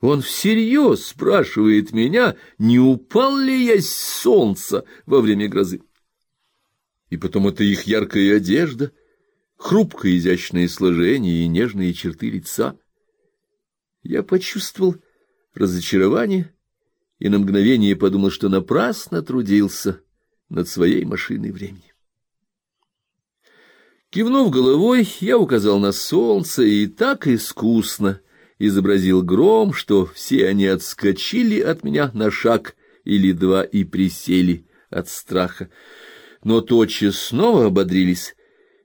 Он всерьез спрашивает меня, не упал ли я с солнца во время грозы. И потом это их яркая одежда, хрупкое изящное сложение и нежные черты лица. Я почувствовал разочарование и на мгновение подумал, что напрасно трудился над своей машиной времени. Кивнув головой, я указал на солнце и так искусно изобразил гром, что все они отскочили от меня на шаг или два и присели от страха. Но тотчас снова ободрились,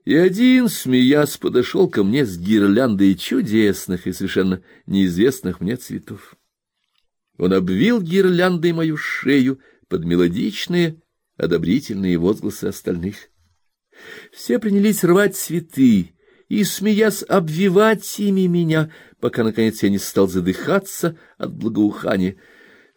и один, смеясь, подошел ко мне с гирляндой чудесных и совершенно неизвестных мне цветов. Он обвил гирляндой мою шею под мелодичные, одобрительные возгласы остальных. Все принялись рвать цветы и, смеясь, обвивать ими меня, пока, наконец, я не стал задыхаться от благоухания.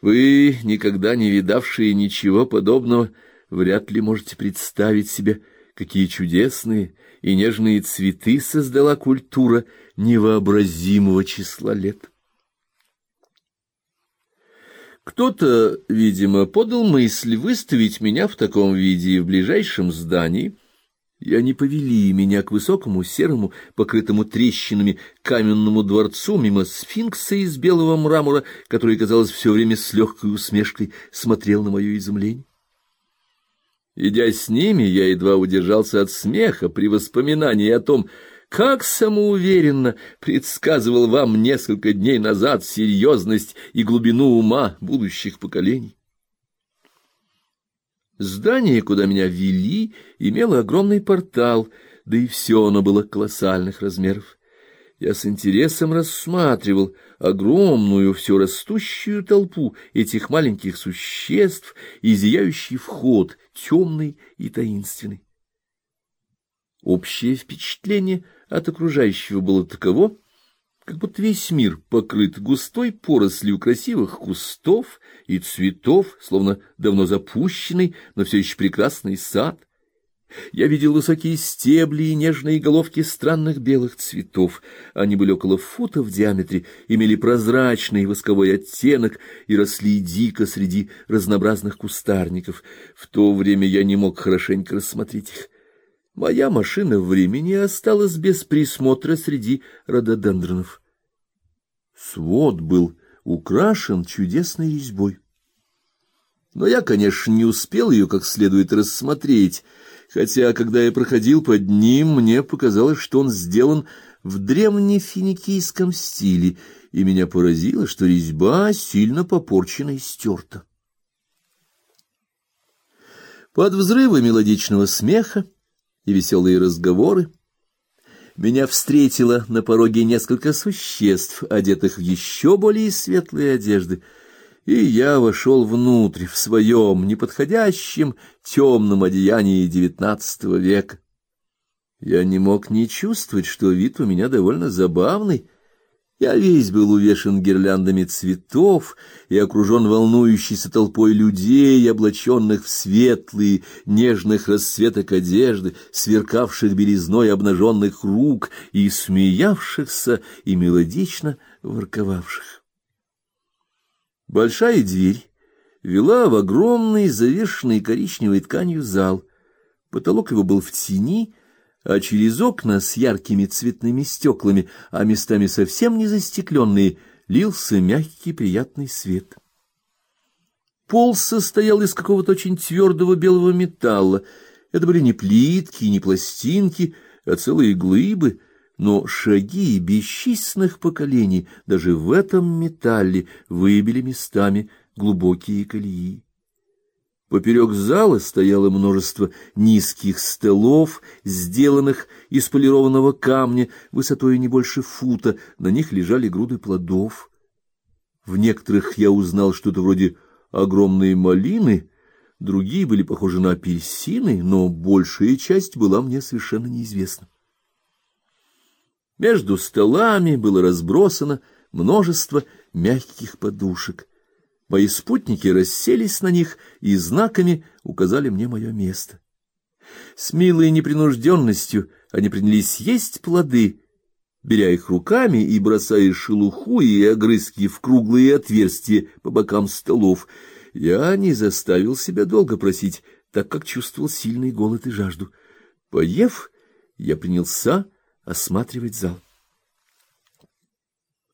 Вы, никогда не видавшие ничего подобного, вряд ли можете представить себе, какие чудесные и нежные цветы создала культура невообразимого числа лет. Кто-то, видимо, подал мысль выставить меня в таком виде в ближайшем здании, и они повели меня к высокому серому, покрытому трещинами каменному дворцу мимо сфинкса из белого мрамора, который, казалось, все время с легкой усмешкой смотрел на мое изумление. Идя с ними, я едва удержался от смеха при воспоминании о том, как самоуверенно предсказывал вам несколько дней назад серьезность и глубину ума будущих поколений. Здание, куда меня вели, имело огромный портал, да и все оно было колоссальных размеров. Я с интересом рассматривал огромную, все растущую толпу этих маленьких существ и зияющий вход, темный и таинственный. Общее впечатление от окружающего было таково, как будто весь мир покрыт густой порослью красивых кустов и цветов, словно давно запущенный, но все еще прекрасный сад. Я видел высокие стебли и нежные головки странных белых цветов. Они были около фута в диаметре, имели прозрачный восковой оттенок и росли дико среди разнообразных кустарников. В то время я не мог хорошенько рассмотреть их. Моя машина времени осталась без присмотра среди рододендронов. Свод был украшен чудесной резьбой. Но я, конечно, не успел ее как следует рассмотреть, хотя, когда я проходил под ним, мне показалось, что он сделан в древнефиникийском стиле, и меня поразило, что резьба сильно попорчена и стерта. Под взрывы мелодичного смеха и веселые разговоры. Меня встретило на пороге несколько существ, одетых в еще более светлые одежды, и я вошел внутрь в своем неподходящем темном одеянии девятнадцатого века. Я не мог не чувствовать, что вид у меня довольно забавный, я весь был увешан гирляндами цветов и окружен волнующейся толпой людей, облаченных в светлые, нежных расцветок одежды, сверкавших белизной обнаженных рук и смеявшихся и мелодично ворковавших. Большая дверь вела в огромный, завешенный коричневой тканью зал. Потолок его был в тени, а через окна с яркими цветными стеклами, а местами совсем не застекленные, лился мягкий приятный свет. Пол состоял из какого-то очень твердого белого металла. Это были не плитки, не пластинки, а целые глыбы, но шаги бесчисленных поколений даже в этом металле выбили местами глубокие колеи. Поперек зала стояло множество низких столов, сделанных из полированного камня, высотой не больше фута, на них лежали груды плодов. В некоторых я узнал что-то вроде огромной малины, другие были похожи на апельсины, но большая часть была мне совершенно неизвестна. Между столами было разбросано множество мягких подушек. Мои спутники расселись на них и знаками указали мне мое место. С милой непринужденностью они принялись есть плоды, беря их руками и бросая шелуху и огрызки в круглые отверстия по бокам столов. Я не заставил себя долго просить, так как чувствовал сильный голод и жажду. Поев, я принялся осматривать зал.